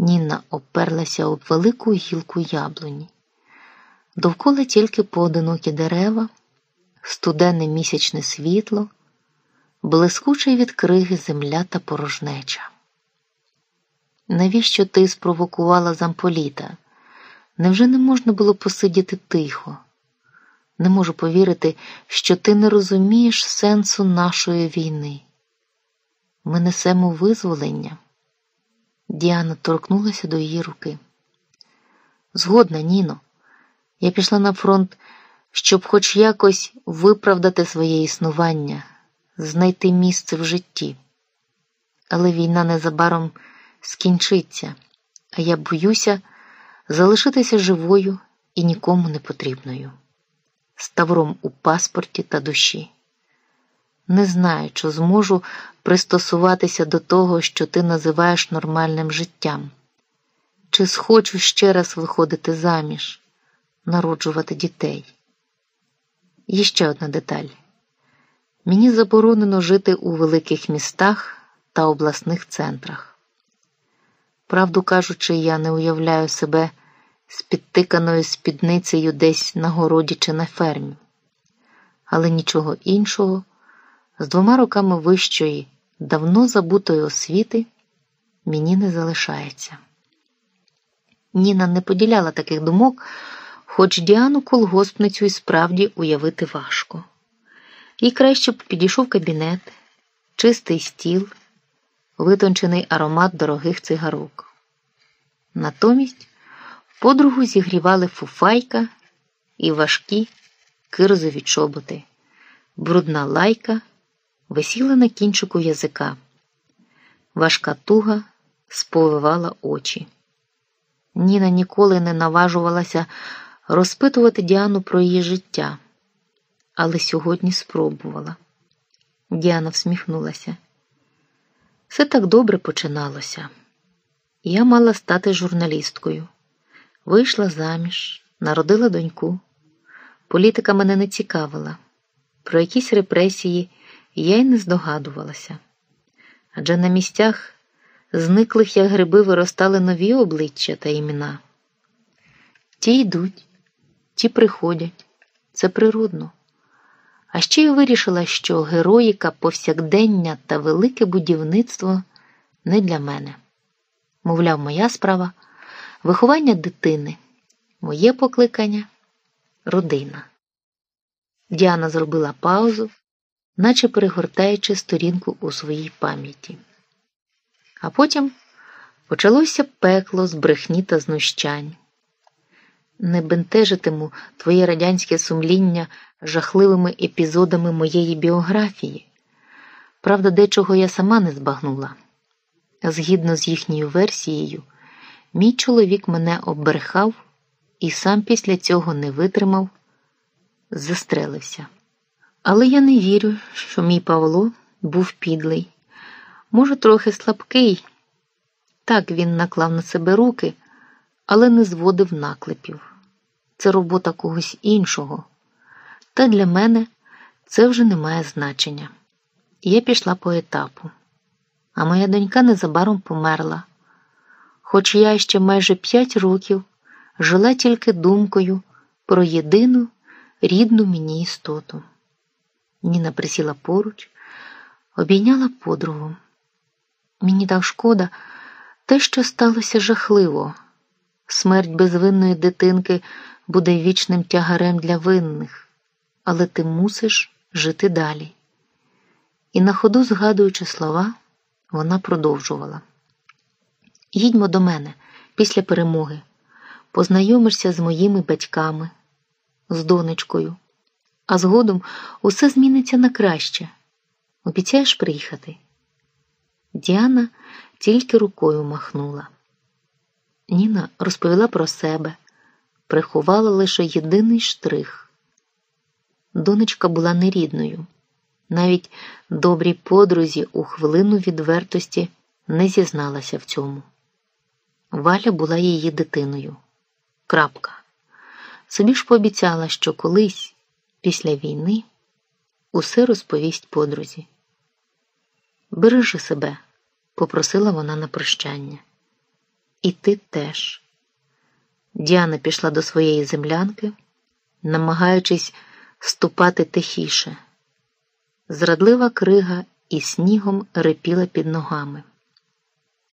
Ніна оперлася об велику гілку яблуні. Довкола тільки поодинокі дерева, студенне місячне світло, блискуча від криги земля та порожнеча. Навіщо ти спровокувала замполіта? Невже не можна було посидіти тихо? Не можу повірити, що ти не розумієш сенсу нашої війни. Ми несемо визволення. Діана торкнулася до її руки. Згодна, Ніно. Я пішла на фронт, щоб хоч якось виправдати своє існування, знайти місце в житті. Але війна незабаром скінчиться, а я боюся залишитися живою і нікому не потрібною, ставром у паспорті та душі. Не знаю, чи зможу пристосуватися до того, що ти називаєш нормальним життям, чи схочу ще раз виходити заміж, народжувати дітей. І ще одна деталь: мені заборонено жити у великих містах та обласних центрах. Правду кажучи, я не уявляю себе з підтиканою спідницею десь на городі чи на фермі, але нічого іншого з двома роками вищої, давно забутої освіти мені не залишається. Ніна не поділяла таких думок, хоч Діану колгоспницю і справді уявити важко. Їй краще б підійшов кабінет, чистий стіл, витончений аромат дорогих цигарок. Натомість подругу зігрівали фуфайка і важкі кирзові чоботи, брудна лайка висіла на кінчику язика. Важка туга сповивала очі. Ніна ніколи не наважувалася розпитувати Діану про її життя, але сьогодні спробувала. Діана всміхнулася. Все так добре починалося. Я мала стати журналісткою. Вийшла заміж, народила доньку. Політика мене не цікавила. Про якісь репресії я й не здогадувалася. Адже на місцях зниклих, як гриби, виростали нові обличчя та імена. Ті йдуть, ті приходять, це природно. А ще я вирішила, що героїка, повсякдення та велике будівництво не для мене. Мовляв, моя справа виховання дитини, моє покликання родина. Діана зробила паузу наче перегортаючи сторінку у своїй пам'яті. А потім почалося пекло з брехні та знущань. Не бентежитиму твоє радянське сумління жахливими епізодами моєї біографії. Правда, дечого я сама не збагнула. Згідно з їхньою версією, мій чоловік мене оббрехав і сам після цього не витримав, застрелився. Але я не вірю, що мій Павло був підлий. Може, трохи слабкий. Так він наклав на себе руки, але не зводив наклепів. Це робота когось іншого. Та для мене це вже не має значення. Я пішла по етапу, а моя донька незабаром померла. Хоч я ще майже п'ять років жила тільки думкою про єдину рідну мені істоту. Ніна присіла поруч, обійняла подругу. Мені так шкода, те, що сталося жахливо. Смерть безвинної дитинки буде вічним тягарем для винних, але ти мусиш жити далі. І на ходу, згадуючи слова, вона продовжувала: Їдьмо до мене після перемоги, познайомишся з моїми батьками, з донечкою а згодом усе зміниться на краще. Обіцяєш приїхати? Діана тільки рукою махнула. Ніна розповіла про себе, приховала лише єдиний штрих. Донечка була нерідною. Навіть добрій подрузі у хвилину відвертості не зізналася в цьому. Валя була її дитиною. Крапка. Собі ж пообіцяла, що колись після війни усе розповість подрузі. Бережи себе, попросила вона на прощання. І ти теж. Діана пішла до своєї землянки, намагаючись ступати тихіше. Зрадлива крига і снігом рипіла під ногами.